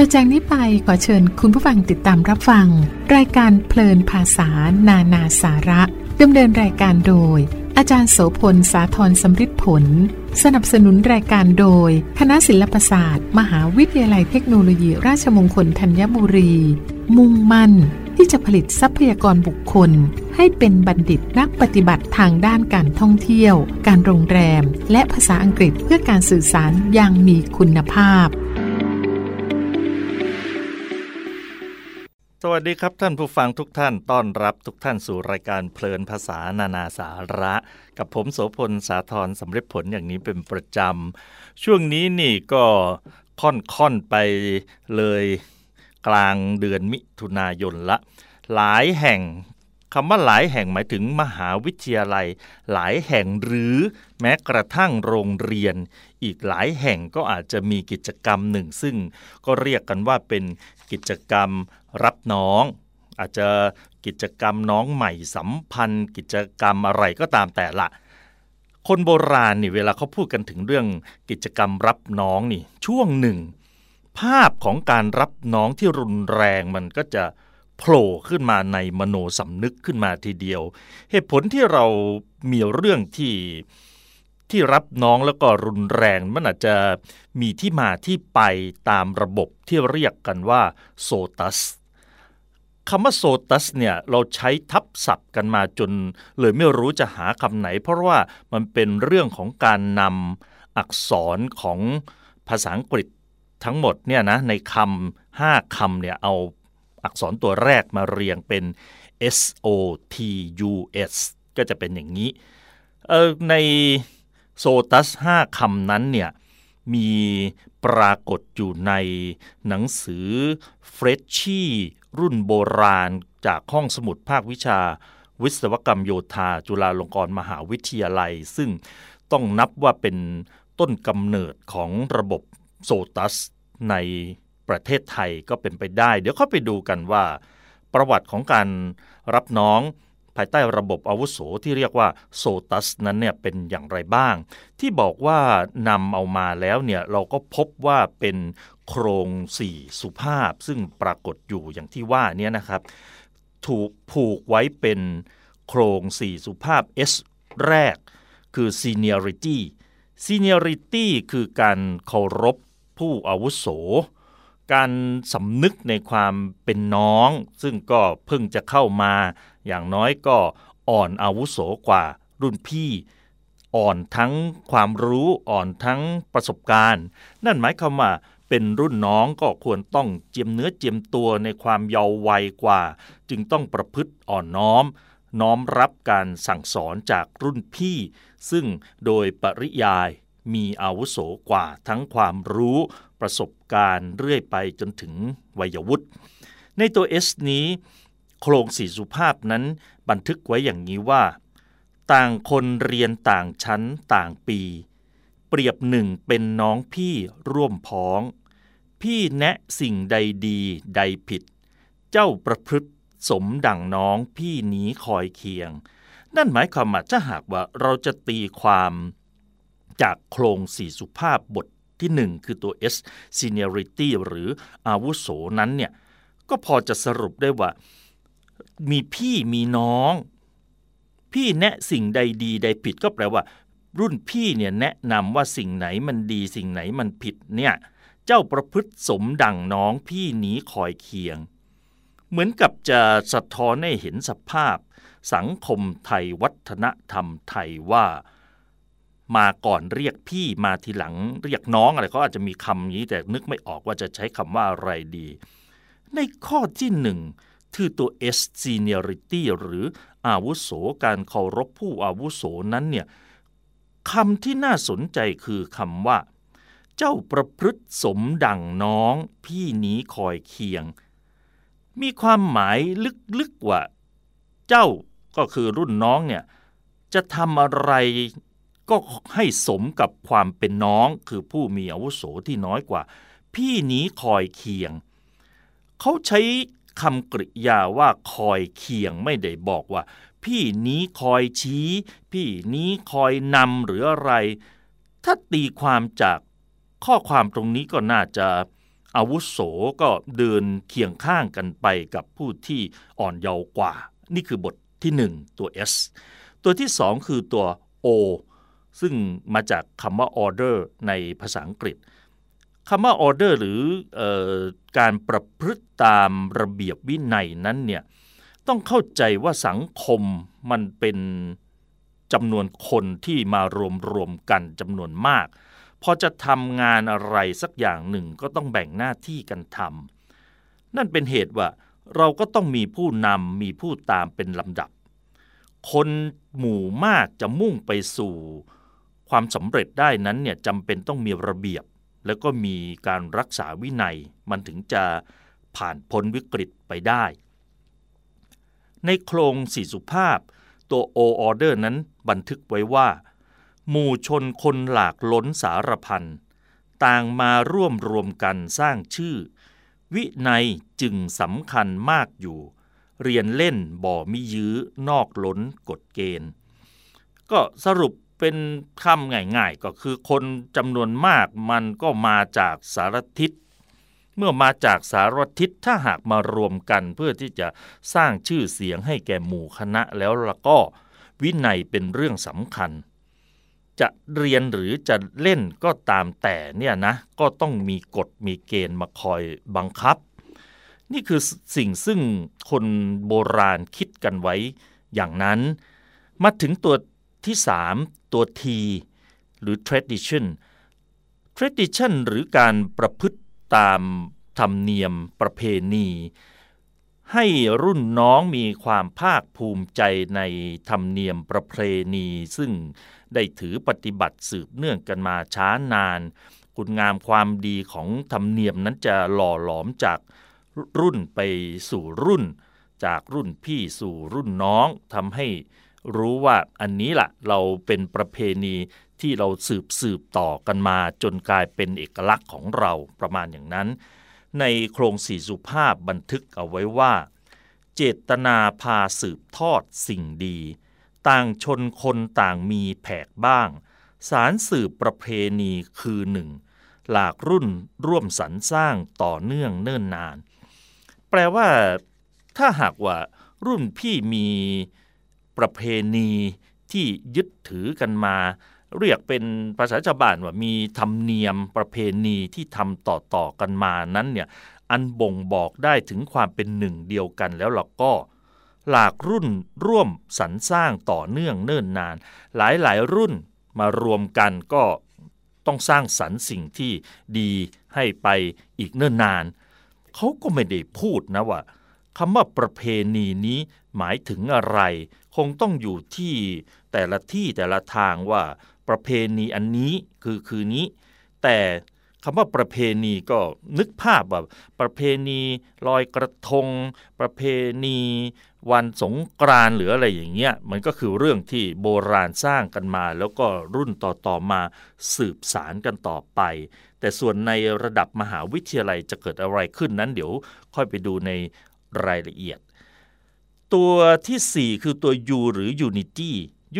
ต่อจากนี้ไปขอเชิญคุณผู้ฟังติดตามรับฟัง รายการเพลินภาษานานาสาระดำเนินรายการโดย อาจารย์โสพลสาธรสำริดผล สนับสนุนรายการโดย คณะศิลปศาสตร์ มหาวิทยาลัยเทคโนโลยีราชมงคลธัญบุรี มุ่งมั่นที่จะผลิตทรัพยากรบุคคล ให้เป็นบัณฑิตนักปฏิบัติทางด้านการท่องเที่ยว การโรงแรม และภาษาอังกฤษเพื่อการสื่อสารอย่างมีคุณภาพ สวัสดีครับท่านผู้ฟังทุกท่านต้อนรับทุกท่านสู่รายการเพลินภาษานานาสาระ กับผมโสพลสาธรสำเร็จผลอย่างนี้เป็นประจำ ช่วงนี้นี่ก็ค่อนค่อนไปเลยกลางเดือนมิถุนายนละ หลายแห่งคำว่าหลายแห่งหมายถึงมหาวิทยาลัย หลายแห่งหรือแม้กระทั่งโรงเรียน อีกหลายแห่งก็อาจจะมีกิจกรรมหนึ่ง ซึ่งก็เรียกกันว่าเป็นกิจกรรมรับน้อง อาจจะกิจกรรมน้องใหม่สัมพันธ์ กิจกรรมอะไรก็ตามแต่ละคนโบราณนี่เวลาเขาพูดกันถึงเรื่องกิจกรรมรับน้องนี่ช่วงหนึ่ง ภาพของการรับน้องที่รุนแรงมันก็จะโผล่ขึ้นมาในมโนสำนึกขึ้นมาทีเดียว เหตุผลที่เรามีเรื่องที่ ที่รับน้องแล้วก็รุนแรงมันอาจจะมีที่มาที่ไปตามระบบที่เรียกกันว่าโซตัสคำว่าโซตัสเนี่ยเราใช้ทับศัพท์กันมาจน เลยไม่รู้จะหาคำไหน เพราะว่ามันเป็นเรื่องของการนำอักษรของภาษาอังกฤษทั้งหมดเนี่ยนะในคำห้าคำเนี่ยเอาอักษรตัวแรกมาเรียงเป็น S O T U S ก็จะเป็นอย่างนี้ใน โซตัสห้าคำนั้นเนี่ยมีปรากฏอยู่ในหนังสือเฟรชชี่รุ่นโบราณ จากห้องสมุดภาควิชา วิศวกรรมโยธาจุฬาลงกรณ์มหาวิทยาลัย ซึ่งต้องนับว่าเป็นต้นกำเนิดของระบบโซตัสในประเทศไทยก็เป็นไปได้ เดี๋ยวเข้าไปดูกันว่า ประวัติของการรับน้อง ภายใต้ระบบอาวุโสที่เรียกว่าโซตัสนั้นเนี่ยเป็นอย่างไรบ้าง ที่บอกว่านำเอามาแล้วเนี่ยเราก็พบว่าเป็นโครงสี่สุภาพ ซึ่งปรากฏอยู่อย่างที่ว่านี้นะครับ ถูกผูกไว้เป็นโครงสี่สุภาพ S แรกคือ seniority seniority คือการเคารพผู้อาวุโส การสำนึกในความเป็นน้อง ซึ่งก็เพิ่งจะเข้ามา อย่างน้อยก็อ่อนอาวุโสกว่ารุ่นพี่อ่อนทั้งความรู้อ่อนทั้งประสบการณ์ นั่นหมายความว่าเป็นรุ่นน้องก็ควรต้องเจียมเนื้อเจียมตัวในความเยาว์วัยกว่า จึงต้องประพฤติอ่อนน้อม น้อมรับการสั่งสอนจากรุ่นพี่ ซึ่งโดยปริยายมีอาวุโสกว่าทั้งความรู้ประสบการณ์เรื่อยไปจนถึงวัยวุฒิในตัว S นี้ โครงสี่สุภาพนั้นบันทึกไว้อย่างนี้ว่า ต่างคนเรียนต่างชั้นต่างปี เปรียบหนึ่งเป็นน้องพี่ร่วมพ้อง พี่แนะสิ่งใดดีใดผิด เจ้าประพฤติสมดังน้องพี่นี้คอยเคียง นั่นหมายความว่าถ้าหากว่าเราจะตีความจากโครงสี่สุภาพบทที่หนึ่งคือตัว S seniority หรืออาวุโสนั้นเนี่ยก็พอจะสรุปได้ว่า มีพี่มีน้อง พี่แนะสิ่งใดดีใดผิดก็แปลว่า รุ่นพี่เนี่ยแนะนำว่าสิ่งไหนมันดีสิ่งไหนมันผิดเนี่ยเจ้าประพฤติสมดังน้องพี่หนีคอยเคียง เหมือนกับจะสะท้อนให้เห็นสภาพ สังคมไทยวัฒนธรรมไทยว่ามาก่อนเรียกพี่มาทีหลังเรียกน้องอะไรเขาอาจจะมีคำนี้แต่นึกไม่ออกว่าจะใช้คำว่าอะไรดี ในข้อที่หนึ่ง คือตัว S seniority หรืออาวุโสการเคารพผู้อาวุโสนั้นเนี่ยคำที่น่าสนใจคือคำว่า เจ้าประพฤติสมดังน้องพี่นี้คอยเคียง มีความหมายลึกๆว่า เจ้าก็คือรุ่นน้องเนี่ยจะทำอะไรก็ให้สมกับความเป็นน้องคือผู้มีอาวุโสที่น้อยกว่า พี่นี้คอยเคียง เขาใช้ คำกริยาว่าคอยเคียงไม่ได้บอกว่า พี่นี้คอยชี้ พี่นี้คอยนำหรืออะไร ถ้าตีความจากข้อความตรงนี้ก็น่าจะอาวุโสก็เดินเคียงข้างกันไปกับผู้ที่อ่อนเยาว์กว่า นี่คือบทที่ 1 ตัว S ตัวที่ 2 คือตัว O ซึ่งมาจากคำว่า order ในภาษาอังกฤษ คำว่า order หรือออการประพฤติตามระเบียบวินัยนั้นเนี่ยต้องเข้าใจว่าสังคมมันเป็นจำนวนคนที่มารวมรวมกันจำนวนมาก พอจะทำงานอะไรสักอย่างหนึ่งก็ต้องแบ่งหน้าที่กันทำนั่นเป็นเหตุว่าเราก็ต้องมีผู้นำมีผู้ตามเป็นลำดับ คนหมู่มากจะมุ่งไปสู่ความสำเร็จได้นั้นเนี่ยจำเป็นต้องมีระเบียบ แล้วก็มีการรักษาวินัยมันถึงจะผ่านพ้นวิกฤตไปได้ ในโครงสี่สุภาพ ตัว O order นั้นบันทึกไว้ว่า หมู่ชนคนหลากล้นสารพันต่างมาร่วมรวมกันสร้างชื่อ วินัยจึงสำคัญมากอยู่ เรียนเล่นบ่มิยื้อนอกล้นกฎเกณฑ์ ก็สรุป เป็นคำง่ายๆ ก็คือคนจำนวนมากมันก็มาจากสารทิศ เมื่อมาจากสารทิศถ้าหากมารวมกันเพื่อที่จะสร้างชื่อเสียงให้แก่หมู่คณะแล้วละก็วินัยเป็นเรื่องสำคัญ จะเรียนหรือจะเล่นก็ตามแต่เนี่ยนะก็ต้องมีกฎมีเกณฑ์มาคอยบังคับ นี่คือสิ่งซึ่งคนโบราณคิดกันไว้อย่างนั้น มาถึงตัวที่3 ตัว T หรือ tradition tradition หรือการประพฤติตามธรรมเนียมประเพณี ให้รุ่นน้องมีความภาคภูมิใจในธรรมเนียมประเพณี ซึ่งได้ถือปฏิบัติสืบเนื่องกันมาช้านาน คุณงามความดีของธรรมเนียมนั้นจะหล่อหลอมจากรุ่นไปสู่รุ่น จากรุ่นพี่สู่รุ่นน้องทำให้ รู้ว่าอันนี้ละ่ะเราเป็นประเพณีที่เราสืบสืบต่อกันมาจนกลายเป็นเอกลักษณ์ของเราประมาณอย่างนั้น ในโครงสี่สุภาพบันทึกเอาไว้ว่า เจตนาพาสืบทอดสิ่งดี ต่างชนคนต่างมีแผกบ้าง สารสืบประเพณีคือหนึ่งหลากรุ่นร่วมสรรสร้างต่อเนื่องเนิ่นนาน แปลว่า ถ้าหากว่ารุ่นพี่มี ประเพณีที่ยึดถือกันมา เรียกเป็นภาษาชาวบ้านว่ามีธรรมเนียมประเพณีที่ทำต่อๆกันมานั้นเนี่ยอันบ่งบอกได้ถึงความเป็นหนึ่งเดียวกันแล้วเราก็หลากรุ่นร่วมสรรสร้างต่อเนื่องเนิ่นนาน หลายๆรุ่นมารวมกันก็ต้องสร้างสรรค์สิ่งที่ดีให้ไปอีกเนิ่นนาน เขาก็ไม่ได้พูดนะว่าคำว่าประเพณีนี้หมายถึงอะไร คงต้องอยู่ที่แต่ละที่แต่ละทางว่าประเพณีอันนี้คือคือนี้ แต่คำว่าประเพณีก็นึกภาพแบบประเพณีลอยกระทง ประเพณีวันสงกรานหรืออะไรอย่างเงี้ยมันก็คือเรื่องที่โบราณสร้างกันมา แล้วก็รุ่นต่อๆมาสืบสารกันต่อไป แต่ส่วนในระดับมหาวิทยาลัยจะเกิดอะไรขึ้นนั้นเดี๋ยวค่อยไปดูในรายละเอียด ตัวที่ 4 คือตัว U หรือ Unity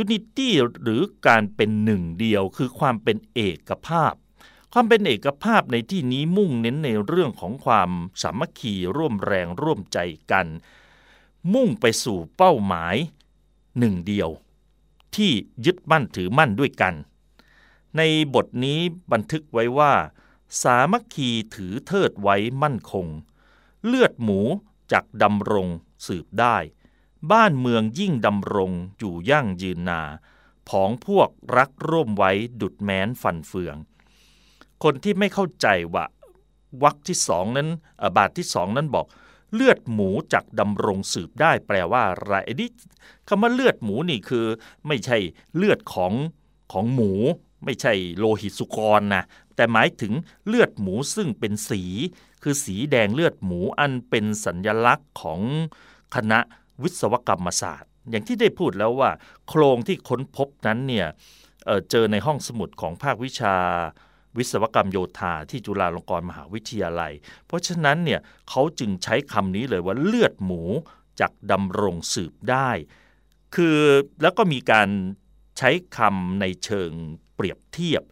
Unity หรือการเป็นหนึ่งเดียว คือความเป็นเอกภาพ ความเป็นเอกภาพในที่นี้มุ่งเน้นในเรื่องของความสามัคคีร่วมแรงร่วมใจกัน มุ่งไปสู่เป้าหมายหนึ่งเดียว ที่ยึดมั่นถือมั่นด้วยกัน ในบทนี้บันทึกไว้ว่า สามัคคีถือเทิดไว้มั่นคง เลือดหมูจากดำรงสืบได้ บ้านเมืองยิ่งดำรงอยู่ยั่งยืนนาผองพวกรักร่วมไว้ดุดแม้นฟันเฟือง คนที่ไม่เข้าใจว่าวักที่สองนั้นบาทที่สองนั้นบอกเลือดหมูจักดำรงสืบได้แปลว่าอะไรนี่คำว่าเลือดหมูนี่คือ ไม่ใช่เลือดของของหมู ไม่ใช่โลหิตสุกรนะแต่หมายถึงเลือดหมูซึ่งเป็นสี คือสีแดงเลือดหมูอันเป็นสัญญลักษณ์ของคณะ วิศวกรรมศาสตร์ อย่างที่ได้พูดแล้วว่า โครงที่ค้นพบนั้นเนี่ยเเจอในห้องสมุดของภาควิชาวิศวกรรมโยธาที่จุฬาลงกรณ์มหาวิทยาลัย เพราะฉะนั้นเนี่ยเขาจึงใช้คำนี้เลยว่าเลือดหมูจากดำรงสืบได้ คือแล้วก็มีการใช้คำในเชิงเปรียบเทียบ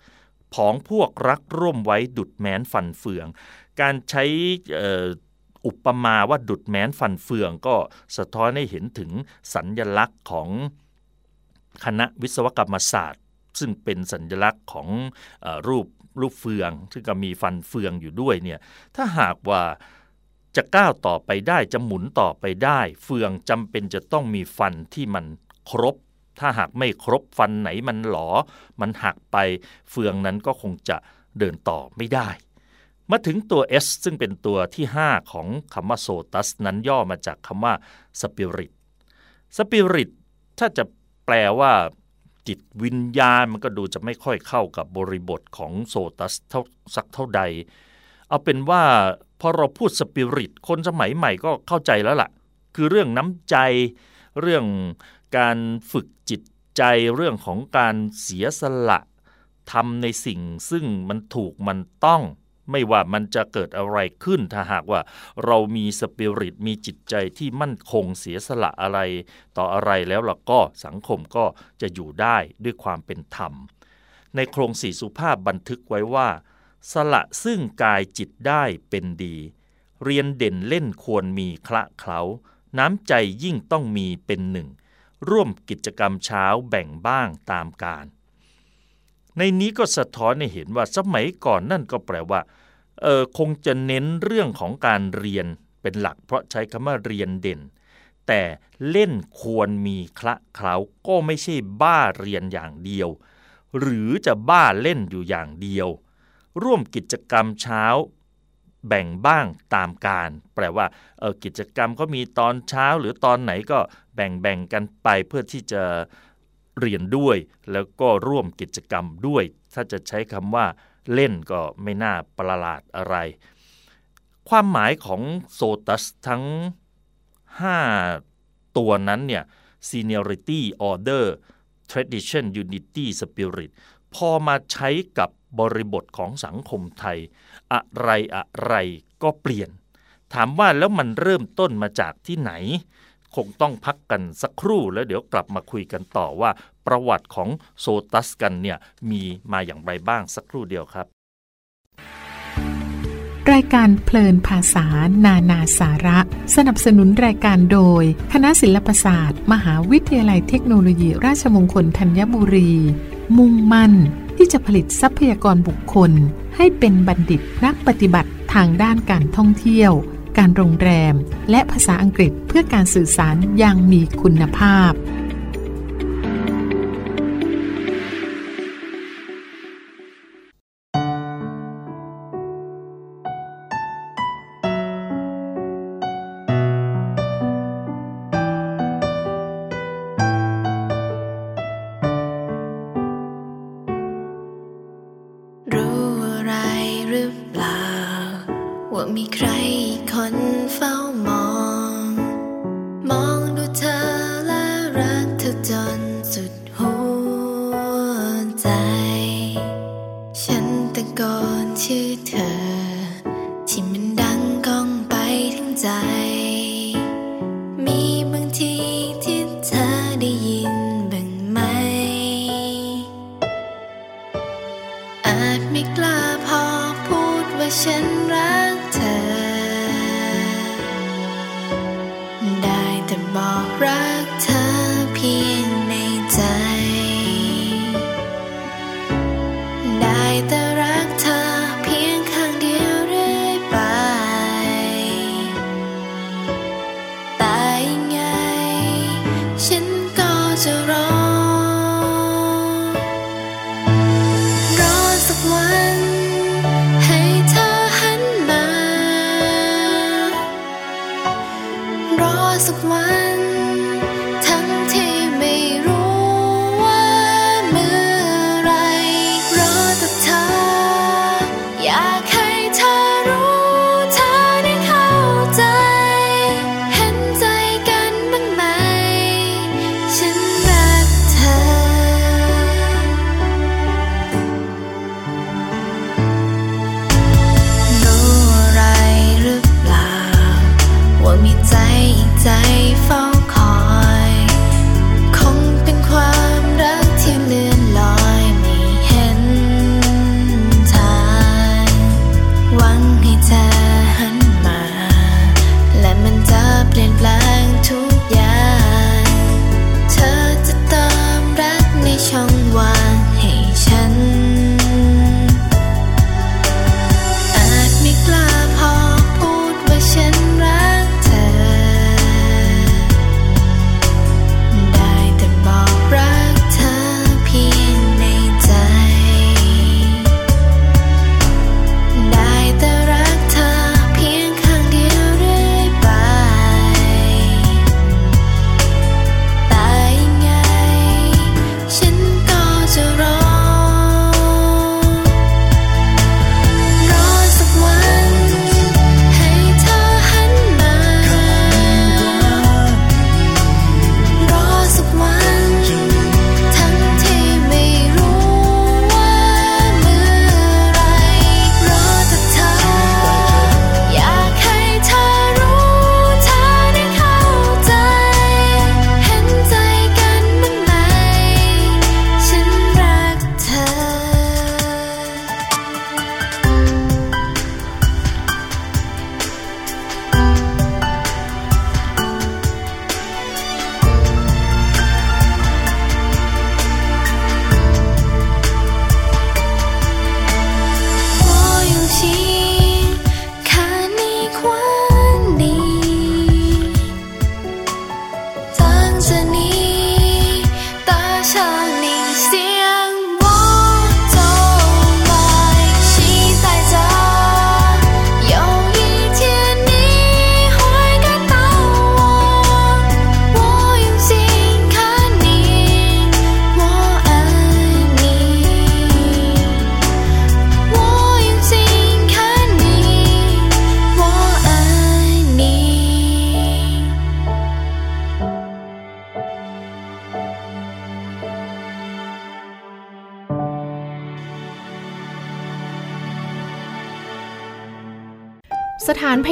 พของพวกรักร่วมไว้ดุดแม้นฟันเฟือง การใช้ อุปมาว่าดุดแม้นฟันเฟืองก็สะท้อนให้เห็นถึงสัญญลักษณ์ของคณะวิศวกรรมศาสตร์ ซึ่งเป็นสัญลักษณ์ของอรูปรูปเฟือง ซึ่งก็มีฟันเฟืองอยู่ด้วยเนี่ยถ้าหากว่าจะก้าวต่อไปได้จะหมุนต่อไปได้ เฟืองจำเป็นจะต้องมีฟันที่มันครบ ถ้าหากไม่ครบฟันไหนมันหลอ มันหักไปเฟืองนั้นก็คงจะเดินต่อไม่ได้ มาถึงตัว S ซึ่งเป็นตัวที่ 5 ของคำว่าโซตัสนั้นย่อมาจากคำว่าสปิริตสปิริตถ้าจะแปลว่าจิตวิญญาณมันก็ดูจะไม่ค่อยเข้ากับบริบทของโซตัสเท่าสักเท่าใด เอาเป็นว่าพอเราพูดสปิริตคนสมัยใหม่ก็เข้าใจแล้วละ่ะ คือเรื่องน้ำใจ เรื่องการฝึกจิตใจเรื่องของการเสียสละทำในสิ่งซึ่งมันถูกมันต้อง ไม่ว่ามันจะเกิดอะไรขึ้นถ้าหากว่าเรามีสปิริตมีจิตใจที่มั่นคงเสียสละอะไร ต่ออะไรแล้วล่ะก็สังคมก็จะอยู่ได้ด้วยความเป็นธรรม ในโครงสี่สุภาพบันทึกไว้ว่า สละซึ่งกายจิตได้เป็นดี เรียนเด่นเล่นควรมีคละเคล้า น้ำใจยิ่งต้องมีเป็นหนึ่ง ร่วมกิจกรรมเช้าแบ่งบ้างตามการ ในนี้ก็สะท้อนให้เห็นว่าสมัยก่อนนั่นก็แปลว่าเออคงจะเน้นเรื่องของการเรียนเป็นหลัก เพราะใช้คำว่าเรียนเด่น แต่เล่นควรมีคละเคล้าก็ไม่ใช่บ้าเรียนอย่างเดียว หรือจะบ้าเล่นอยู่อย่างเดียว ร่วมกิจกรรมเช้าแบ่งบ้างตามการ แปลว่าเออกิจกรรมก็มีตอนเช้าหรือตอนไหนก็แบ่งแบ่งกันไปเพื่อที่จะ เรียนด้วย แล้วก็ร่วมกิจกรรมด้วย ถ้าจะใช้คำว่าเล่นก็ไม่น่าประหลาดอะไร ความหมายของโซตัสทั้ง 5 ตัวนั้นเนี่ย seniority order tradition unity spirit พอมาใช้กับบริบทของสังคมไทย อะไรอะไรก็เปลี่ยน ถามว่าแล้วมันเริ่มต้นมาจากที่ไหน คงต้องพักกันสักครู่แล้วเดี๋ยวกลับมาคุยกันต่อว่า ประวัติของโซตัสกันเนี่ยมีมาอย่างไรบ้างสักครู่เดียวครับ รายการเพลินภาษา นานาสาระ สนับสนุนรายการโดย คณะศิลปศาสตร์ มหาวิทยาลัยเทคโนโลยี ราชมงคลธัญบุรี มุ่งมั่นที่จะผลิตทรัพยากรบุคคล ให้เป็นบัณฑิตนักปฏิบัติทางด้านการท่องเที่ยว การโรงแรม และภาษาอังกฤษเพื่อการสื่อสารอย่างมีคุณภาพ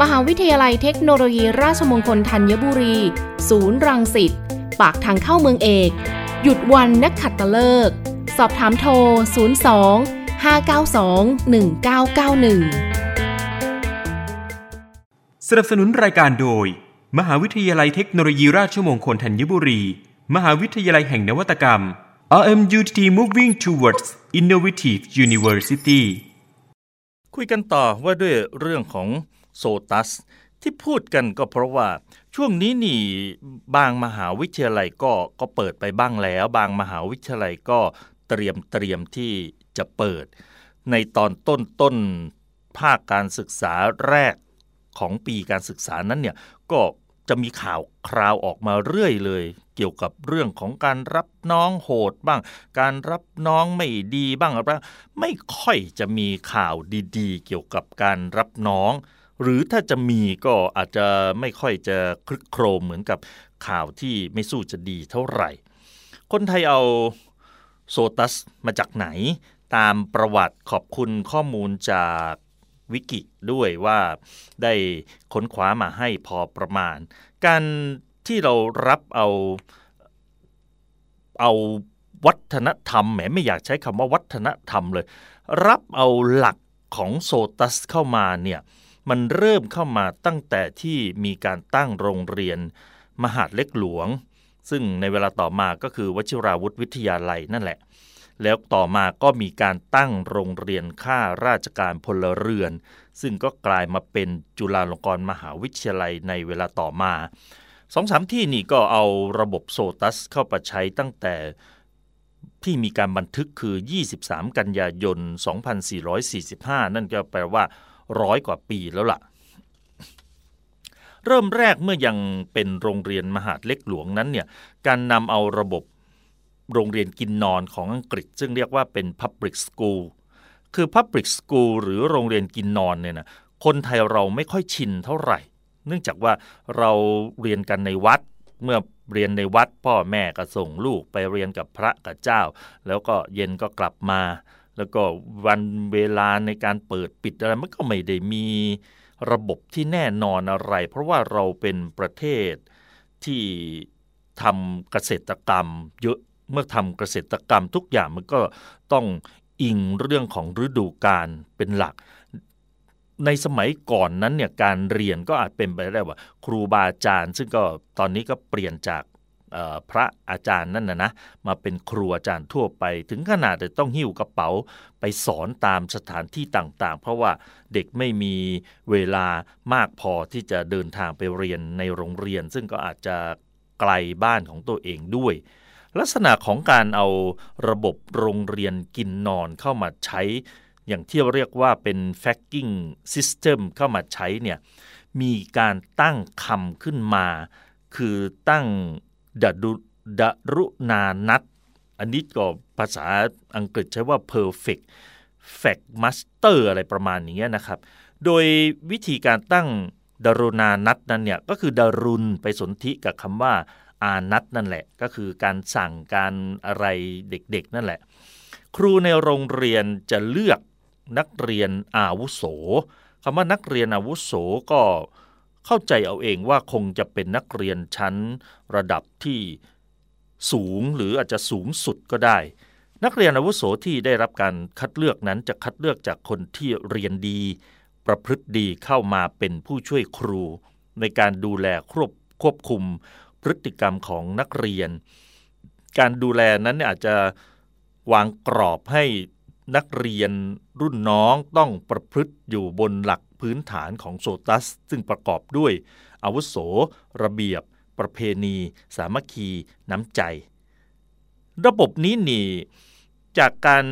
มหาวิทยาลัยเทคโนโลยีราชมงคลธัญบุรี ศูนย์รังสิต ปากทางเข้าเมืองเอก หยุดวันนักขัตฤกษ์สอบถามโทร 02 592 1991 สนับสนุนรายการโดย มหาวิทยาลัยเทคโนโลยีราชมงคลธัญบุรี มหาวิทยาลัยแห่งนวัตกรรม RMUTT Moving Towards Innovative University คุยกันต่อว่าด้วยเรื่องของ โซตัส ที่พูดกันก็เพราะว่าช่วงนี้นี่บางมหาวิทยาลัยก็ก็เปิดไปบ้างแล้ว บางมหาวิทยาลัยก็เตรียมเตรียมที่จะเปิด ในตอนต้นต้นภาคการศึกษาแรกของปีการศึกษานั้นเนี่ยก็จะมีข่าวคราวออกมาเรื่อยเลย เกี่ยวกับเรื่องของการรับน้องโหดบ้าง การรับน้องไม่ดีบ้างอะไรไม่ค่อยจะมีข่าวดีๆ เกี่ยวกับการรับน้อง หรือถ้าจะมีก็อาจจะไม่ค่อยจะคลึกโครมเหมือนกับข่าวที่ไม่สู้จะดีเท่าไหร่ คนไทยเอาโซตัสมาจากไหน ตามประวัติขอบคุณข้อมูลจากวิกิด้วยว่าได้ค้นคว้ามาให้พอประมาณ การที่เรารับเอาเอาวัฒนธรรมแหมไม่อยากใช้คำว่าวัฒนธรรมเลย รับเอาหลักของโซตัสเข้ามาเนี่ย มันเริ่มเข้ามาตั้งแต่ที่มีการตั้งโรงเรียน มหาดเล็กหลวง ซึ่งในเวลาต่อมาก็คือวชิราวุธวิทยาลัยนั่นแหละ แล้วต่อมาก็มีการตั้งโรงเรียนข้าราชการพลเรือน ซึ่งก็กลายมาเป็นจุฬาลงกรณ์มหาวิทยาลัยในเวลาต่อมาสองสามที่นี่ก็เอาระบบโซตัสเข้าไปใช้ตั้งแต่ที่มีการบันทึกคือ 23 กันยายน 2445 นั่นก็แปลว่า ร้อยกว่าปีแล้วล่ะ เริ่มแรกเมื่อยังเป็นโรงเรียนมหาดเล็กหลวงนั้นเนี่ยการนำเอาระบบโรงเรียนกินนอนของอังกฤษ ซึ่งเรียกว่าเป็น Public School คือ Public School หรือโรงเรียนกินนอนเนี่ยนะคนไทยเราไม่ค่อยชินเท่าไหร่ เนื่องจากว่าเราเรียนกันในวัดเมื่อเรียนในวัดพ่อแม่ก็ส่งลูกไปเรียนกับพระกับเจ้า แล้วก็เย็นก็กลับมา แล้วก็วันเวลาในการเปิดปิดอะไรมันก็ไม่ได้มีระบบที่แน่นอนอะไร เพราะว่าเราเป็นประเทศที่ทำเกษตรกรรม เยอะเมื่อทำเกษตรกรรมทุกอย่างมันก็ต้องอิงเรื่องของฤดูกาลเป็นหลัก ในสมัยก่อนนั้นเนี่ยการเรียนก็อาจเป็นไปได้ว่า ครูบาอาจารย์ ซึ่งก็ตอนนี้ก็เปลี่ยนจาก พระอาจารย์นั่นนะนะมาเป็นครูอาจารย์ทั่วไป ถึงขนาดจะต้องหิ้วกระเป๋าไปสอนตามสถานที่ต่างๆ เพราะว่าเด็กไม่มีเวลามากพอที่จะเดินทางไปเรียนในโรงเรียน ซึ่งก็อาจจะไกลบ้านของตัวเองด้วย ลักษณะของการเอาระบบโรงเรียนกินนอนเข้ามาใช้ อย่างที่เรียกว่าเป็น facking system เข้ามาใช้เนี่ยมีการตั้งคำขึ้นมา คือตั้ง ดดุดรุนานัตอันนี้ก็ภาษาอังกฤษใช้ว่า perfect fact master อะไรประมาณนี้นะครับ โดยวิธีการตั้งดารุณานัตนั้นเนี่ยก็คือดารุณไปสนธิกับคำว่าอานัตนั่นแหละ ก็คือการสั่งการอะไรเด็กๆ นั่นแหละ ครูในโรงเรียนจะเลือกนักเรียนอาวุโสคำว่านักเรียนอาวุโสก็ เข้าใจเอาเองว่าคงจะเป็นนักเรียนชั้นระดับที่สูงหรืออาจจะสูงสุดก็ได้ นักเรียนอาวุโสที่ได้รับการคัดเลือกนั้นจะคัดเลือกจากคนที่เรียนดี ประพฤติดีเข้ามาเป็นผู้ช่วยครู ในการดูแลควบควบคุมพฤติกรรมของนักเรียน การดูแลนั้นอาจจะวางกรอบให้นักเรียนรุ่นน้องต้องประพฤติอยู่บนหลัก พื้นฐานของโซตัส ซึ่งประกอบด้วยอาวุโส ระเบียบ ประเพณี สามัคคี น้ำใจ ระบบนี้นี่จากการ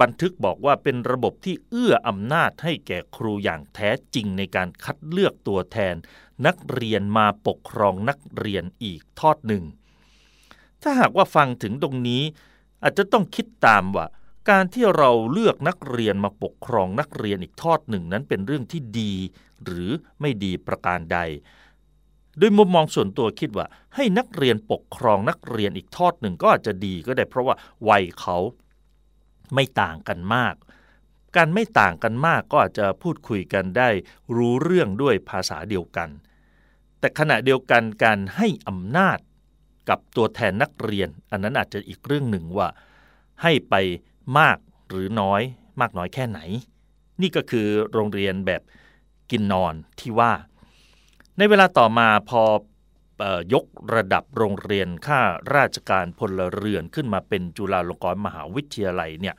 บันทึกบอกว่าเป็นระบบที่เอื้ออำนาจให้แก่ครูอย่างแท้จริงในการคัดเลือกตัวแทน นักเรียนมาปกครองนักเรียนอีกทอดหนึ่ง ถ้าหากว่าฟังถึงตรงนี้อาจจะต้องคิดตามว่า การที่เราเลือกนักเรียนมาปกครองนักเรียนอีกทอดหนึ่งนั้นเป็นเรื่องที่ดี หรือไม่ดีประการใดโดยมุมมองส่วนตัวคิดว่า ให้นักเรียนปกครองนักเรียนอีกทอดหนึ่งก็อาจจะดีก็ได้ เพราะว่าวัยเขาไม่ต่างกันมาก การไม่ต่างกันมากก็อาจจะพูดคุยกันได้รู้เรื่องด้วยภาษาเดียวกัน แต่ขณะเดียวกันการให้อำนาจกับตัวแทนนักเรียน อันนั้นอาจจะอีกเรื่องหนึ่งว่า ให้ไป มากหรือน้อยมากน้อยแค่ไหน นี่ก็คือโรงเรียนแบบกินนอนที่ว่า ในเวลาต่อมาพอยกระดับโรงเรียนข้าราชการพลเรือนขึ้นมาเป็นจุฬาลงกรณ์มหาวิทยาลัยเนี่ย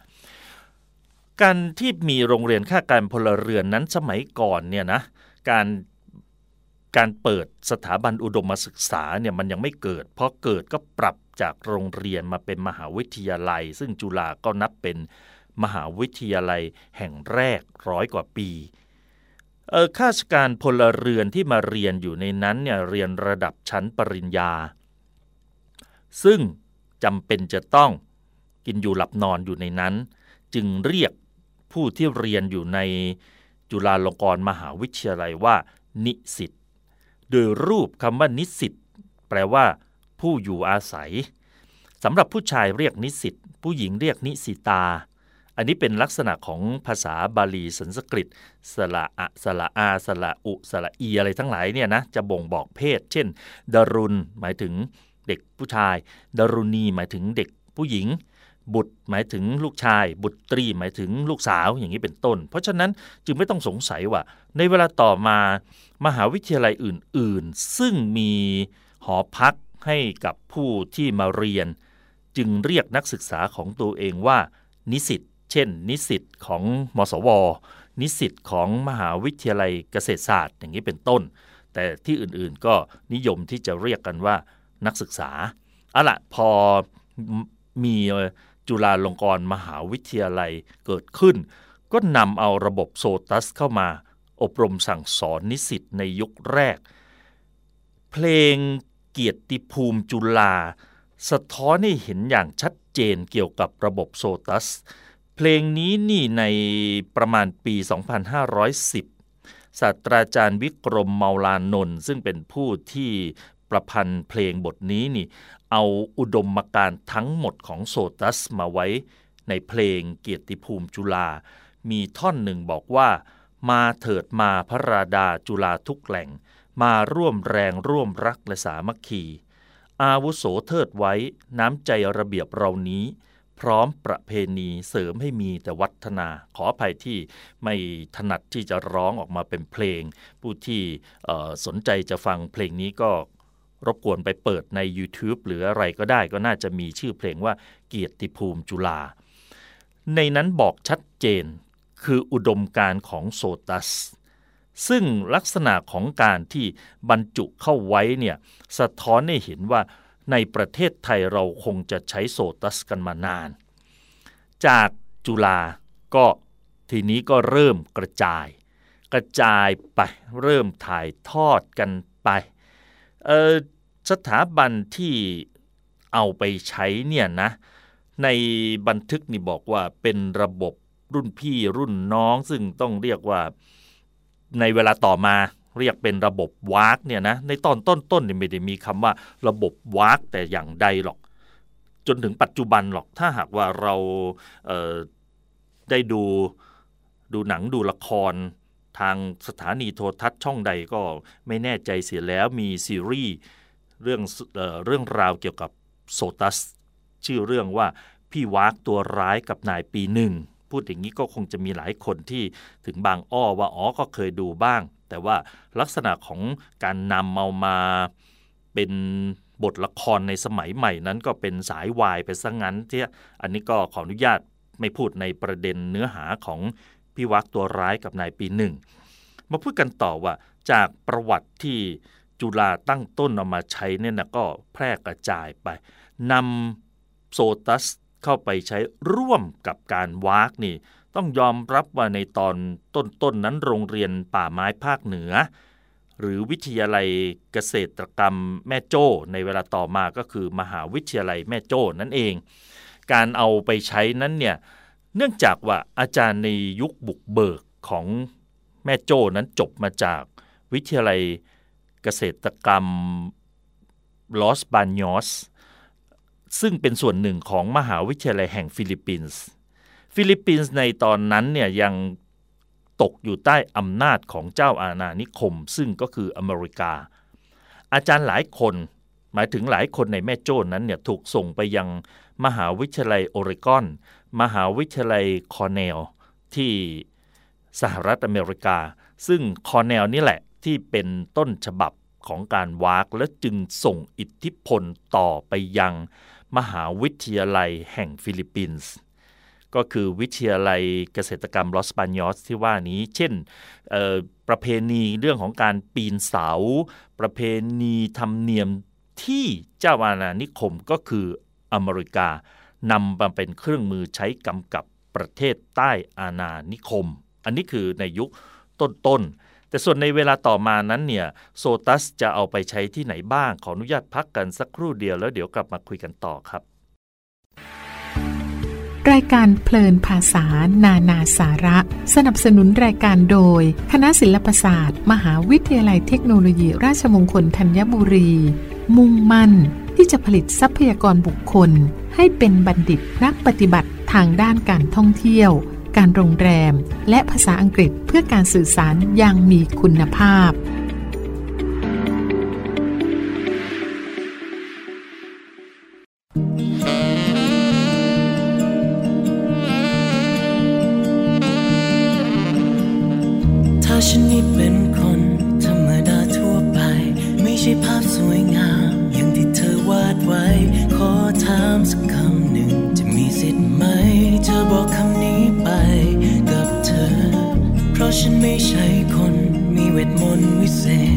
การที่มีโรงเรียนข้าการพลเรือนนั้นสมัยก่อนเนี่ยนะการการเปิดสถาบันอุดมศึกษาเนี่ยมันยังไม่เกิดเพราะเกิดก็ปรับ จากโรงเรียนมาเป็นมหาวิทยาลัย ซึ่งจุฬาก็นับเป็นมหาวิทยาลัยแห่งแรกร้อยกว่าปีเออข้าราชการพลเรือนที่มาเรียนอยู่ในนั้นเนี่ยเรียนระดับชั้นปริญญา ซึ่งจำเป็นจะต้องกินอยู่หลับนอนอยู่ในนั้น จึงเรียกผู้ที่เรียนอยู่ในจุฬาลงกรณ์มหาวิทยาลัยว่า นิสิตโดยรูปคำว่านิสิตแปลว่า ผู้อยู่อาศัยสำหรับผู้ชายเรียกนิสิตผู้หญิงเรียกนิสิตา อันนี้เป็นลักษณะของภาษาบาลีสันสกฤตสละอะสละอาสละอุสละอีอะไรทั้งหลายเนี่ยนะจะบ่งบอกเพศ เช่นดารุณหมายถึงเด็กผู้ชายดารุณีหมายถึงเด็กผู้หญิง บุตรหมายถึงลูกชาย บุตรีหมายถึงลูกสาวอย่างนี้เป็นต้น เพราะฉะนั้นจึงไม่ต้องสงสัยว่า ในเวลาต่อมามหาวิทยาลัยอื่น ๆ ซึ่งมีหอพัก ให้กับผู้ที่มาเรียน จึงเรียกนักศึกษาของตัวเองว่า นิสิตเช่น นิสิตของมสว นิสิตของมหาวิทยาลัยเกษตรศาสตร์ อย่างนี้เป็นต้น แต่ที่อื่นๆก็นิยมที่จะเรียกกันว่านักศึกษาเอาละพอมีจุฬาลงกรณ์มหาวิทยาลัยเกิดขึ้น ก็นำเอาระบบโซตัสเข้ามา อบรมสั่งสอนนิสิตในยุคแรก เพลง เกียรติภูมิจุฬาสะท้อนให้เห็นอย่างชัดเจนเกี่ยวกับระบบโซตัส เพลงนี้นี่ในประมาณปี 2510 ศาสตราจารย์วิกรมเมาลานนท์ซึ่งเป็นผู้ที่ประพันธ์เพลงบทนี้นี่ เอาอุดมการทั้งหมดของโซตัสมาไว้ในเพลงเกียรติภูมิจุฬามีท่อนหนึ่งบอกว่า มาเถิดมาพระราดาจุฬาทุกแหล่ง มาร่วมแรงร่วมรักและสามัคคี อาวุโสเทิดไว้น้ำใจระเบียบเรานี้ พร้อมประเพณีเสริมให้มีแต่วัฒนา ขออภัยที่ไม่ถนัดที่จะร้องออกมาเป็นเพลง ผู้ที่สนใจจะฟังเพลงนี้ก็รบกวนไปเปิดใน YouTube หรืออะไรก็ได้ก็น่าจะมีชื่อเพลงว่าเกียรติภูมิจุฬาในนั้นบอกชัดเจนคืออุดมการของโซตัส ซึ่งลักษณะของการที่บรรจุเข้าไว้เนี่ยสะท้อนให้เห็นว่าในประเทศไทยเราคงจะใช้โซตัสกันมานาน จากจุฬาก็ทีนี้ก็เริ่มกระจาย กระจายไปเริ่มถ่ายทอดกันไปสถาบันที่เอาไปใช้เนี่ยนะในบันทึกนี่บอกว่าเป็นระบบรุ่นพี่รุ่นน้องซึ่งต้องเรียกว่า ในเวลาต่อมาเรียกเป็นระบบวากเนี่ยนะในตอนต้นๆเนี่ยไม่ได้มีคำว่าระบบวากแต่อย่างใดหรอก จนถึงปัจจุบันหรอกถ้าหากว่าเราเได้ดูดูหนังดูละครทางสถานีโทรทัศน์ช่องใดก็ไม่แน่ใจเสียแล้วมีซีรีส์เรื่องเออเรื่องราวเกี่ยวกับโซตัส ชื่อเรื่องว่าพี่วากตัวร้ายกับนายปีหนึ่ง พูดอย่างนี้ก็คงจะมีหลายคนที่ถึงบางอ้อว่าอ๋อก็เคยดูบ้าง แต่ว่าลักษณะของการนำเอามาเป็นบทละครในสมัยใหม่นั้นก็เป็นสายวายไปซะงั้นที่อันนี้ก็ขออนุญาตไม่พูดในประเด็นเนื้อหาของพี่วักตัวร้ายกับนายปีหนึ่งมาพูดกันต่อว่าจากประวัติที่จุฬาตั้งต้นเอามาใช้เนี่ยนะก็แพร่กระจายไปนำโซตัส เข้าไปใช้ร่วมกับการวากนี่ ต้องยอมรับว่าในตอนต้นๆนนั้นโรงเรียนป่าไม้ภาคเหนือ หรือวิทยาลัยเกษตรกรรมแม่โจ้ในเวลาต่อมาก็คือมหาวิทยาลัยแม่โจ้นั่นเอง การเอาไปใช้นั้นเนี่ยเนื่องจากว่าอาจารย์ในยุคบุกเบิกของแม่โจ้นั้นจบมาจากวิทยาลัยเกษตรกรรมลอสบานยอส ซึ่งเป็นส่วนหนึ่งของมหาวิทยาลัยแห่งฟิลิปปินส์ฟิลิปปินส์ในตอนนั้นเนี่ยยังตกอยู่ใต้อำนาจของเจ้าอาณานิคม ซึ่งก็คืออเมริกา อาจารย์หลายคนหมายถึงหลายคนในแม่โจ้นั้นเนี่ยถูกส่งไปยังมหาวิทยาลัยโอเรกอน มหาวิทยาลัยคอร์เนลที่สหรัฐอเมริกา ซึ่งคอร์เนลนี่แหละที่เป็นต้นฉบับของการวากและจึงส่งอิทธิพลต่อไปยัง มหาวิทยาลัยแห่งฟิลิปปินส์ก็คือวิทยาลัยเกษตรกรรมลอสปานยอสที่ว่านี้ เช่นประเพณีเรื่องของการปีนเสา ประเพณีธรรมเนียมที่เจ้าอาณานิคมก็คืออเมริกานำมาเป็นเครื่องมือใช้กำกับประเทศใต้อาณานิคม อันนี้คือในยุคต้นๆ แต่ส่วนในเวลาต่อมานั้นเนี่ยโซตัสจะเอาไปใช้ที่ไหนบ้างขออนุญาตพักกันสักครู่เดียวแล้วเดี๋ยวกลับมาคุยกันต่อครับ รายการเพลินภาษา นานาสาระ สนับสนุนรายการโดย คณะศิลปศาสตร์ มหาวิทยาลัยเทคโนโลยี ราชมงคลธัญบุรี มุ่งมั่น ที่จะผลิตทรัพยากรบุคคล ให้เป็นบัณฑิตนักปฏิบัติทางด้านการท่องเที่ยว การโรงแรม และภาษาอังกฤษเพื่อการสื่อสารอย่างมีคุณภาพ ถ้าฉันนี่เป็นคนธรรมดาทั่วไป ไม่ใช่ภาพสวยงาม ฉันไม่ใช่คนมีเวทมนต์วิเศษ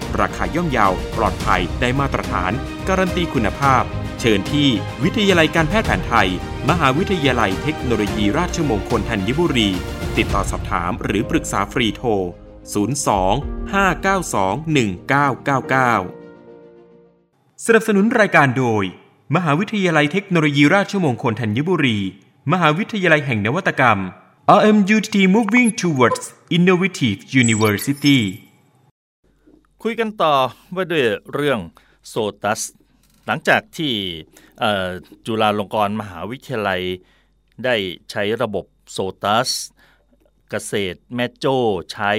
ราคาย่อมเยาว ปลอดภัยได้มาตรฐาน การันตีคุณภาพ เชิญที่วิทยาลัยการแพทย์แผนไทย มหาวิทยาลัยเทคโนโลยีราชมงคลธัญบุรี ติดต่อสอบถามหรือปรึกษาฟรีโทร 02 592 1999 สนับสนุนรายการโดย มหาวิทยาลัยเทคโนโลยีราชมงคลธัญบุรี มหาวิทยาลัยแห่งนวัตกรรม RMUTT Moving Towards Innovative University คุยกันต่อว่าด้วยเรื่องโซตัส หลังจากที่จุฬาลงกรณ์มหาวิทยาลัย ได้ใช้ระบบโซตัส เกษตรแม่โจ้ใช้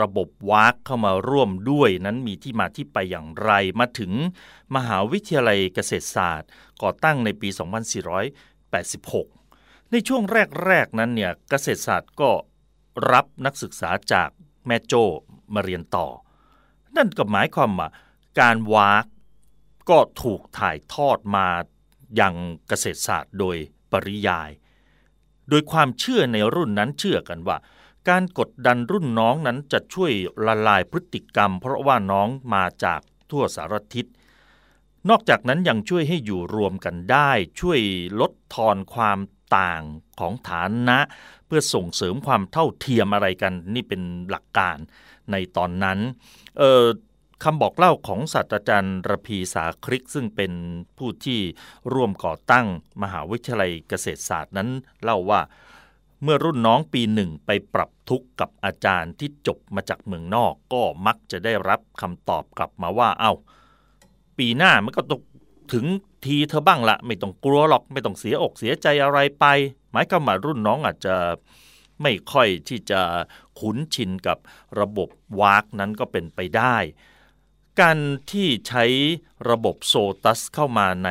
ระบบวากเข้ามาร่วมด้วยนั้นมีที่มาที่ไปอย่างไรมาถึงมหาวิทยาลัยเกษตรศาสตร์ ก่อตั้งในปี 2486 ในช่วงแรก ๆ นั้นเนี่ยเกษตรศาสตร์ก็รับนักศึกษาจากแม่โจ้มาเรียนต่อ นั่นก็หมายความว่าการวากก็ถูกถ่ายทอดมาอยังเกษตรศาสตร์โดยปริยาย โดยความเชื่อในรุ่นนั้นเชื่อกันว่า การกดดันรุ่นน้องนั้นจะช่วยละลายพฤติกรรม เพราะว่าน้องมาจากทั่วสารทิศ นอกจากนั้นยังช่วยให้อยู่รวมกันได้ ช่วยลดทอนความต่างของฐานะ เพื่อส่งเสริมความเท่าเทียมอะไรกันนี่เป็นหลักการในตอนนั้น คำบอกเล่าของศาสตราจารย์ระพีสาคริกซึ่งเป็นผู้ที่ร่วมก่อตั้งมหาวิทยาลัยเกษตรศาสตร์นั้นเล่าว่าเมื่อรุ่นน้องปีหนึ่งไปปรับทุกข์กับอาจารย์ที่จบมาจากเมืองนอก ก็มักจะได้รับคำตอบกลับมาว่าเอา้าปีหน้ามันก็ตกถึงทีเธอบ้างละไม่ต้องกลัวหรอกไม่ต้องเสียอกเสียใจอะไรไป หมายความว่ารุ่นน้องอาจจะ ไม่ค่อยที่จะคุ้นชินกับระบบวากนั้นก็เป็นไปได้ การที่ใช้ระบบโซตัสเข้ามาใน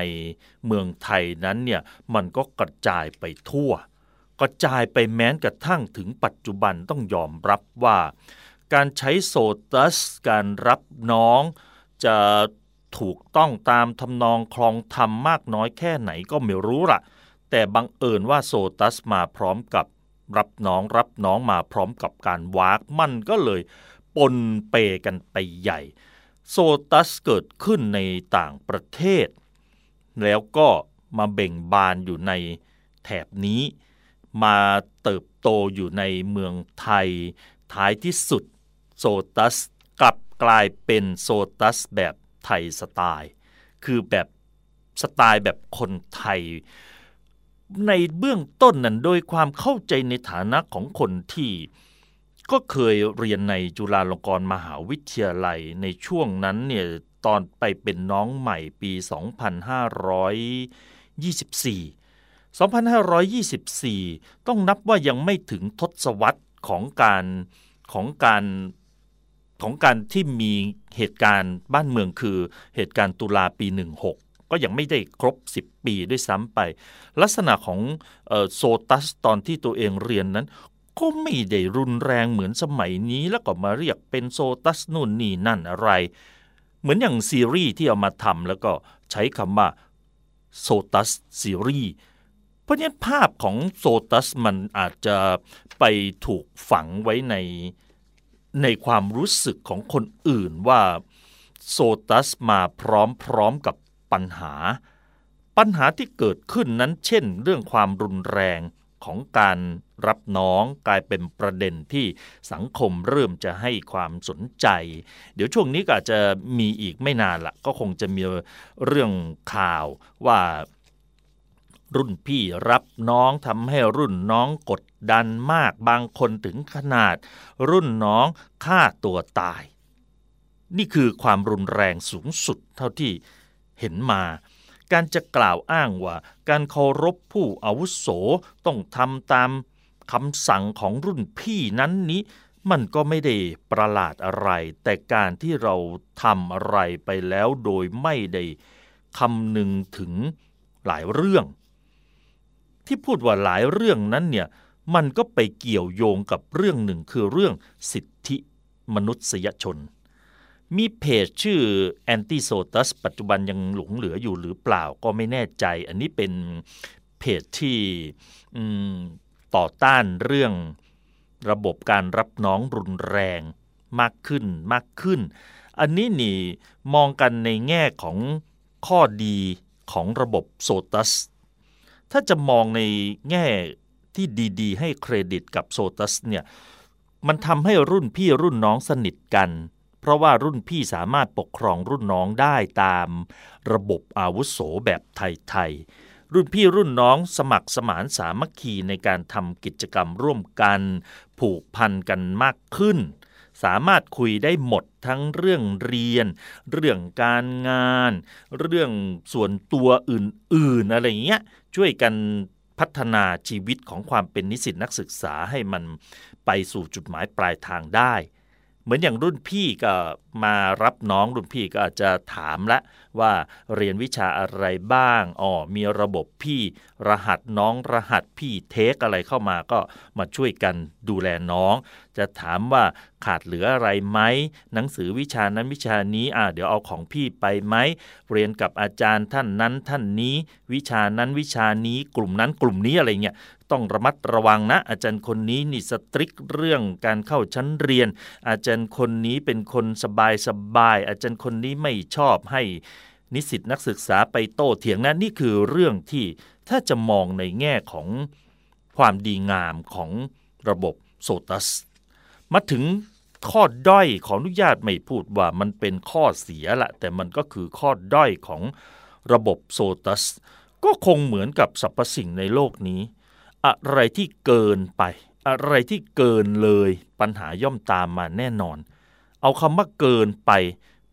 เมืองไทยนั้นเนี่ยมันก็กระจายไปทั่ว กระจายไปแม้กระทั่งถึงปัจจุบันต้องยอมรับว่า การใช้โซตัส การรับน้องจะถูกต้องตามทำนองคลองธรรมมากน้อยแค่ไหนก็ไม่รู้ละแต่บังเอิญว่าโซตัสมาพร้อมกับ รับน้องรับน้องมาพร้อมกับการวากมันก็เลยปนเปกันไปใหญ่โซตัสเกิดขึ้นในต่างประเทศ แล้วก็มาเบ่งบานอยู่ในแถบนี้ มาเติบโตอยู่ในเมืองไทย ท้ายที่สุดโซตัสกลับกลายเป็นโซตัสแบบไทยสไตล์ คือแบบสไตล์แบบคนไทย ในเบื้องต้นนั้นโดยความเข้าใจในฐานะของคนที่ก็เคยเรียนในจุฬาลงกรณ์มหาวิทยาลัยในช่วงนั้นเนี่ยตอนไปเป็นน้องใหม่ปี 2524 2524 ต้องนับว่ายังไม่ถึงทศวรรษของการของการของการที่มีเหตุการณ์บ้านเมืองคือเหตุการณ์ตุลาปี 16 ก็ยังไม่ได้ครบ 10 ปีด้วยซ้ำไป ลักษณะของโซตัสตอนที่ตัวเองเรียนนั้น ก็ไม่ได้รุนแรงเหมือนสมัยนี้แล้วก็มาเรียกเป็นโซตัสนู่นนี่นั่นอะไร เหมือนอย่างซีรีส์ที่เอามาทำแล้วก็ใช้คำว่าโซตัสซีรีส์เพราะฉะนั้นภาพของโซตัสมันอาจจะไปถูกฝังไว้ในในความรู้สึกของคนอื่นว่าโซตัสมาพร้อมๆกับ ปัญหา ปัญหาที่เกิดขึ้นนั้นเช่น เรื่องความรุนแรงของการรับน้องกลายเป็นประเด็นที่สังคมเริ่มจะให้ความสนใจ เดี๋ยวช่วงนี้ก็อาจจะมีอีกไม่นานละก็คงจะมีเรื่องข่าวว่ารุ่นพี่รับน้องทำให้รุ่นน้องกดดันมากบางคนถึงขนาด รุ่นน้องฆ่าตัวตาย นี่คือความรุนแรงสูงสุดเท่าที่ เห็นมา การจะกล่าวอ้างว่า การเคารพผู้อาวุโสต้องทำตามคำสั่งของรุ่นพี่นั้นนี้ มันก็ไม่ได้ประหลาดอะไร แต่การที่เราทำอะไรไปแล้วโดยไม่ได้คำนึงถึงหลายเรื่อง ที่พูดว่าหลายเรื่องนั้นเนี่ยมันก็ไปเกี่ยวโยงกับเรื่องหนึ่งคือเรื่องสิทธิมนุษยชน มีเพจชื่อ Anti Sotus ปัจจุบันยังหลงเหลืออยู่หรือเปล่าก็ไม่แน่ใจ อันนี้เป็นเพจที่ต่อต้านเรื่องระบบการรับน้องรุนแรงมากขึ้นมากขึ้น อันนี้นี่มองกันในแง่ของข้อดีของระบบโซตัส ถ้าจะมองในแง่ที่ดีๆ ให้เครดิตกับโซตัสเนี่ย มันทำให้รุ่นพี่รุ่นน้องสนิทกัน เพราะว่ารุ่นพี่สามารถปกครองรุ่นน้องได้ตามระบบอาวุโสแบบไทยๆ รุ่นพี่รุ่นน้องสมัครสมานสามัคคีในการทำกิจกรรมร่วมกัน ผูกพันกันมากขึ้น สามารถคุยได้หมดทั้งเรื่องเรียน เรื่องการงาน เรื่องส่วนตัวอื่นๆ อะไรเงี้ยช่วยกันพัฒนาชีวิตของความเป็นนิสิตนักศึกษาให้มันไปสู่จุดหมายปลายทางได้ เหมือนอย่างรุ่นพี่ก็มารับน้องรุ่นพี่ก็อาจจะถามละว่าเรียนวิชาอะไรบ้างอ๋อมีระบบพี่ รหัสน้องรหัสพี่เทคอะไรเข้ามาก็มาช่วยกันดูแลน้อง จะถามว่าขาดเหลืออะไรไหมหนังสือวิชานั้นวิชานี้อ่าเดี๋ยวเอาของพี่ไปไหมเรียนกับอาจารย์ท่านนั้นท่านนี้ วิชานั้นวิชานี้กลุ่มนั้นกลุ่มนี้อะไรเงี้ยต้องระมัดระวังนะ อาจารย์คนนี้นี่สตริกเรื่องการเข้าชั้นเรียน อาจารย์คนนี้เป็นคนสบายสบาย อาจารย์คนนี้ไม่ชอบให้นิสิตนักศึกษาไปโต้เถียงนะนี่คือเรื่องที่ ถ้าจะมองในแง่ของความดีงามของระบบโซตัส มาถึงข้อด้อยขออนุญาตไม่พูดว่ามันเป็นข้อเสียละแต่มันก็คือข้อด้อยของระบบโซตัส ก็คงเหมือนกับสรรพสิ่งในโลกนี้ อะไรที่เกินไป อะไรที่เกินเลยปัญหาย่อมตามมาแน่นอน เอาคำว่าเกินไป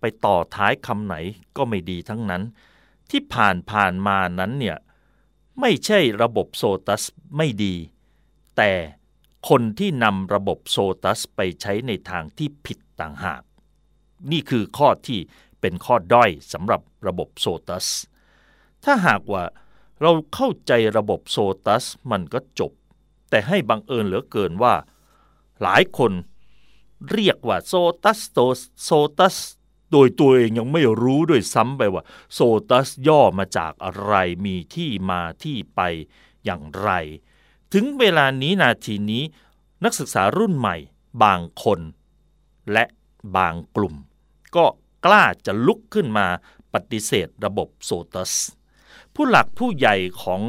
ไปต่อท้ายคำไหนก็ไม่ดีทั้งนั้น ที่ผ่านผ่านมานั้นเนี่ย ไม่ใช่ระบบโซตัสไม่ดี แต่คนที่นำระบบโซตัสไปใช้ในทางที่ผิดต่างหาก นี่คือข้อที่เป็นข้อด้อยสำหรับระบบโซตัส ถ้าหากว่าเราเข้าใจระบบโซตัสมันก็จบ แต่ให้บังเอิญเหลือเกินว่า หลายคนเรียกว่าโซตัสโตโซตัส โดยตัวเองยังไม่รู้ด้วยซ้ำไปว่า โซตัสย่อมาจากอะไรมีที่มาที่ไปอย่างไร ถึงเวลานี้นาทีนี้ นักศึกษารุ่นใหม่ บางคน และบางกลุ่ม ก็กล้าจะลุกขึ้นมาปฏิเสธระบบโซตัส ผู้หลักผู้ใหญ่ของ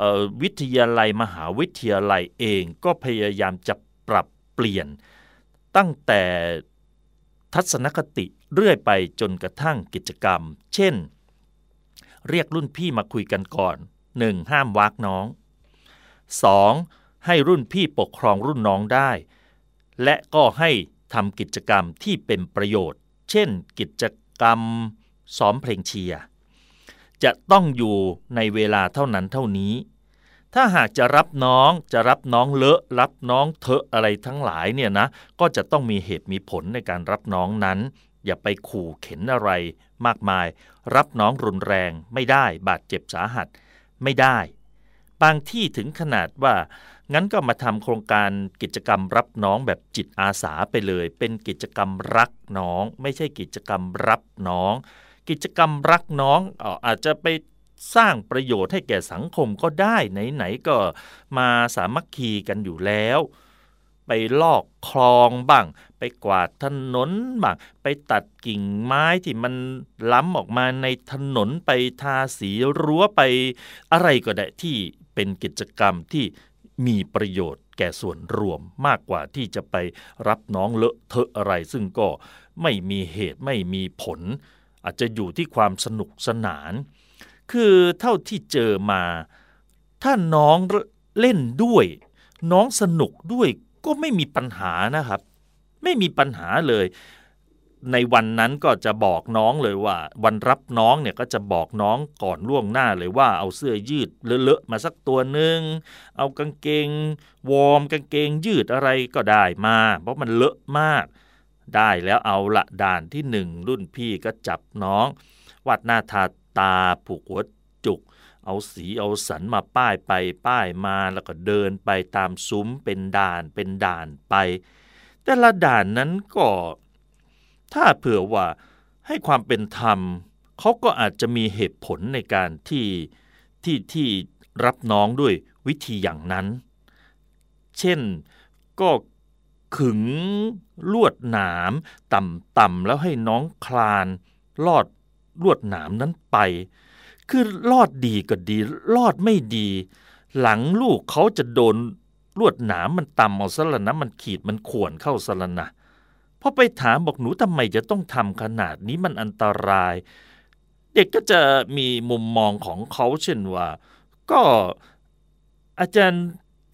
ออวิทยาลัยมหาวิทยาลัยเองก็พยายามจะปรับเปลี่ยน ตั้งแต่ทัศนคติ เรื่อยไปจนกระทั่งกิจกรรม เช่น เรียกรุ่นพี่มาคุยกันก่อน 1. ห้ามวักน้อง 2. ให้รุ่นพี่ปกครองรุ่นน้องได้ และก็ให้ทำกิจกรรมที่เป็นประโยชน์ เช่น กิจกรรมซ้อมเพลงเชียร์จะต้องอยู่ในเวลาเท่านั้นเท่านี้ ถ้าหากจะรับน้องจะรับน้องเลอะ รับน้องเถอะอะไรทั้งหลายเนี่ยนะ ก็จะต้องมีเหตุมีผลในการรับน้องนั้น อย่าไปขู่เข็นอะไรมากมาย รับน้องรุนแรงไม่ได้บาดเจ็บสาหัสไม่ได้ บางที่ถึงขนาดว่างั้นก็มาทำโครงการกิจกรรมรับน้องแบบจิตอาสาไปเลย เป็นกิจกรรมรักน้อง ไม่ใช่กิจกรรมรับน้อง กิจกรรมรักน้องอาจจะไปสร้างประโยชน์ให้แก่สังคมก็ได้ไหนๆก็มาสามัคคีกันอยู่แล้ว ไปลอกคลองบ้าง กวาดถนนบ้างไปตัดกิ่งไม้ที่มันล้ำออกมาในถนนไปทาสีรั้วไปอะไรก็ได้ที่เป็นกิจกรรมที่มีประโยชน์แก่ส่วนรวมมากกว่าที่จะไปรับน้องเลอะเทอะอะไร ซึ่งก็ไม่มีเหตุไม่มีผล อาจจะอยู่ที่ความสนุกสนาน คือเท่าที่เจอมา ถ้าน้องเล่นด้วย น้องสนุกด้วยก็ไม่มีปัญหานะครับ ไม่มีปัญหาเลย ในวันนั้นก็จะบอกน้องเลยว่า วันรับน้องเนี่ยก็จะบอกน้องก่อนล่วงหน้าเลยว่าเอาเสื้อยืดเลอะๆมาสักตัวหนึ่งเอากางเกงวอร์มกางเกงยืดอะไรก็ได้มา เพราะมันเลอะมาก ได้แล้วเอาละด่านที่หนึ่งรุ่นพี่ก็จับน้องวาดหน้าทาตาผูกหัวจุกเอาสีเอาสันมาป้ายไปป้ายมาแล้วก็เดินไปตามซุ้มเป็นด่านเป็นด่านไป แต่ละด่านนั้นก็ ถ้าเผื่อว่าให้ความเป็นธรรม เขาก็อาจจะมีเหตุผลในการที่ที่ที่รับน้องด้วยวิธีอย่างนั้น เช่นก็ขึงลวดหนามต่ำๆแล้วให้น้องคลานลอดลวดหนามนั้นไป คือลอดดีก็ดี ลอดไม่ดี หลังลูกเขาจะโดน ลวดหนามมันต่ำเอาซะละนะมันขีดมันข่วนเข้าซะละนะพอไปถามบอกหนูทำไมจะต้องทำขนาดนี้มันอันตราย เด็กก็จะมีมุมมองของเขาเช่นว่า ก็อาจารย์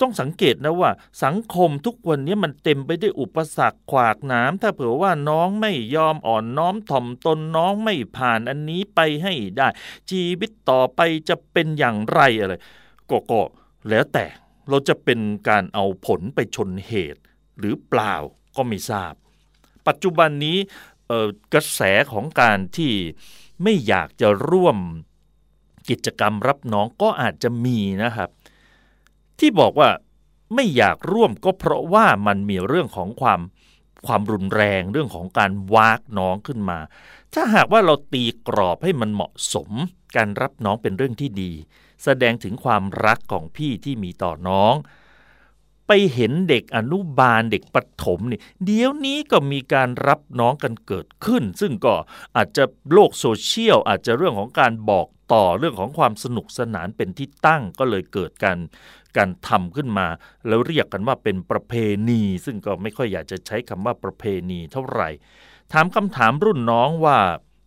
ต้องสังเกตนะว่า สังคมทุกวันนี้มันเต็มไปด้วยอุปสรรคขวากน้ำถ้าเผื่อว่าน้องไม่ยอมอ่อนน้อมถ่อมตนน้องไม่ผ่านอันนี้ไปให้ได้ ชีวิตต่อไปจะเป็นอย่างไรอะไรก็ก็แล้วแต่ เราจะเป็นการเอาผลไปชนเหตุ หรือเปล่าก็ไม่ทราบ ปัจจุบันนี้กระแสของการที่ไม่อยากจะร่วมกิจกรรมรับน้องก็อาจจะมีนะครับ ที่บอกว่าไม่อยากร่วมก็เพราะว่ามันมีเรื่องของความความรุนแรงเรื่องของการวากน้องขึ้นมา ถ้าหากว่าเราตีกรอบให้มันเหมาะสม การรับน้องเป็นเรื่องที่ดี แสดงถึงความรักของพี่ที่มีต่อน้อง ไปเห็นเด็กอนุบาลเด็กปฐมนี่เดี๋ยวนี้ก็มีการรับน้องกันเกิดขึ้น ซึ่งก็อาจจะโลกโซเชียลอาจจะเรื่องของการบอกต่อเรื่องของความสนุกสนานเป็นที่ตั้งก็เลยเกิดการการทำขึ้นมา แล้วเรียกกันว่าเป็นประเพณี ซึ่งก็ไม่ค่อยอยากจะใช้คำว่าประเพณีเท่าไหร่ ถามคำถามรุ่นน้องว่า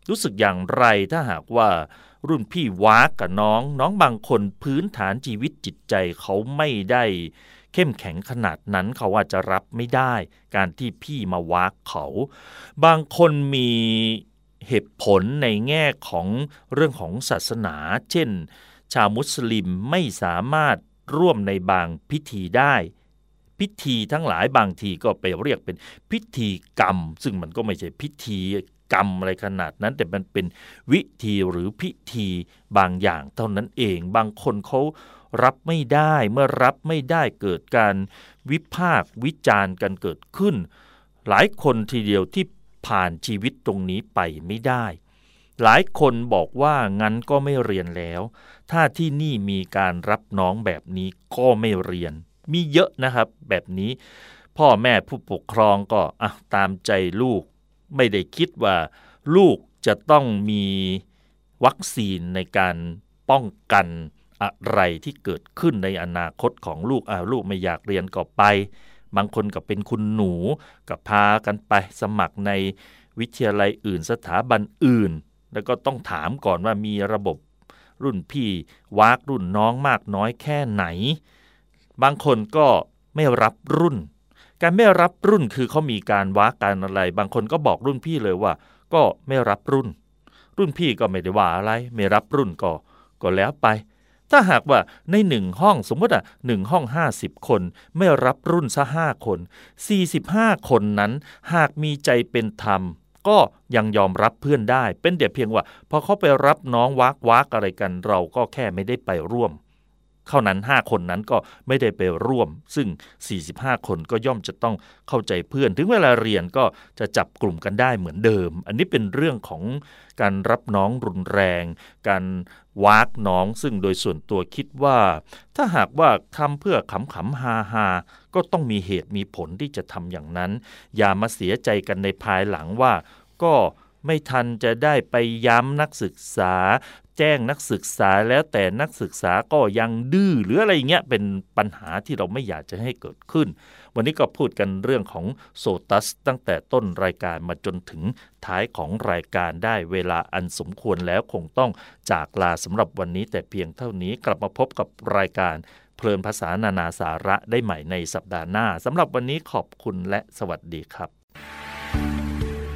รู้สึกอย่างไรถ้าหากว่ารุ่นพี่วากกับน้อง น้องบางคนพื้นฐานชีวิตจิตใจเขาไม่ได้ เข้มแข็งขนาดนั้นเขาอาจจะรับไม่ได้ การที่พี่มาวากเขา บางคนมีเหตุผลในแง่ของเรื่องของศาสนา เช่น ชาวมุสลิมไม่สามารถร่วมในบางพิธีได้ พิธีทั้งหลายบางทีก็ไปเรียกเป็นพิธีกรรม ซึ่งมันก็ไม่ใช่พิธี กรรมอะไรขนาดนั้น แต่มันเป็นวิธีหรือพิธีบางอย่างเท่านั้นเอง บางคนเขารับไม่ได้เมื่อรับไม่ได้เกิดการวิพากวิจารณ์กันเกิดขึ้น หลายคนทีเดียวที่ผ่านชีวิตตรงนี้ไปไม่ได้ หลายคนบอกว่างั้นก็ไม่เรียนแล้ว ถ้าที่นี่มีการรับน้องแบบนี้ก็ไม่เรียน มีเยอะนะครับแบบนี้ พ่อแม่ผู้ปกครองก็อะตามใจลูก ไม่ได้คิดว่าลูกจะต้องมีวัคซีนในการป้องกันอะไรที่เกิดขึ้นในอนาคตของลูกอ่าลูกไม่อยากเรียนก็ไป บางคนก็เป็นคุณหนูกับพากันไปสมัครในวิทยาลัยอื่นสถาบันอื่น แล้วก็ต้องถามก่อนว่ามีระบบรุ่นพี่วากรุ่นน้องมากน้อยแค่ไหน บางคนก็ไม่รับรุ่น การไม่รับรุ่นคือเขามีการวากการอะไร บางคนก็บอกรุ่นพี่เลยว่า ก็ไม่รับรุ่น รุ่นพี่ก็ไม่ได้ว่าอะไร ไม่รับรุ่นก็ ก็แล้วไป ถ้าหากว่าในหนึ่งห้องสมมติอะหนึ่งห้องห้าสิบคน ไม่รับรุ่นซะห้าคนสี่สิบห้าคนนั้น หากมีใจเป็นธรรม ก็ยังยอมรับเพื่อนได้ เป็นเดียเพียงว่าพอเขาไปรับน้องวักวักอะไรกันเราก็แค่ไม่ได้ไปร่วม เท่านั้น 5 คนนั้นก็ไม่ได้ไปร่วม ซึ่ง 45 คนก็ย่อมจะต้องเข้าใจเพื่อน ถึงเวลาเรียนก็จะจับกลุ่มกันได้เหมือนเดิม อันนี้เป็นเรื่องของการรับน้องรุนแรง การวากน้องซึ่งโดยส่วนตัวคิดว่า ถ้าหากว่าทำเพื่อขำขำฮาฮาก็ต้องมีเหตุมีผลที่จะทำอย่างนั้น อย่ามาเสียใจกันในภายหลังว่าก็ไม่ทันจะได้ไปย้ำนักศึกษา แจ้งนักศึกษาแล้วแต่นักศึกษาก็ยังดื้อหรืออะไรเงี้ยเป็นปัญหาที่เราไม่อยากจะให้เกิดขึ้น วันนี้ก็พูดกันเรื่องของโซตัส ตั้งแต่ต้นรายการมาจนถึงท้ายของรายการได้เวลาอันสมควรแล้วคงต้องจากลาสำหรับวันนี้แต่เพียงเท่านี้กลับมาพบกับรายการเพลินภาษานานาสาระได้ใหม่ในสัปดาห์หน้าสำหรับวันนี้ขอบคุณและสวัสดีครับ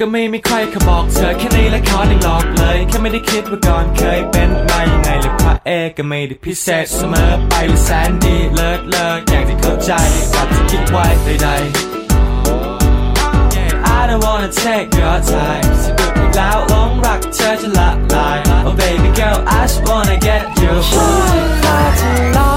ก็ไม่ไม่ใครเขาบอกเธอแค่นี้และเขายังหลอกเลยแค่ไม่ได้คิดว่าก่อนเคยเป็นมายังไงเลยพระเอกก็ไม่ได้พิเศษเสมอไปเลยแสนดีเลิศเลิศอย่างที่เข้าใจกับที่คิดไว้ใดๆ I don't wanna take your time สะดุดอีกแล้วหลงรักเธอจะละลาย Oh baby girl I just wanna get you high ฟ้าทะลา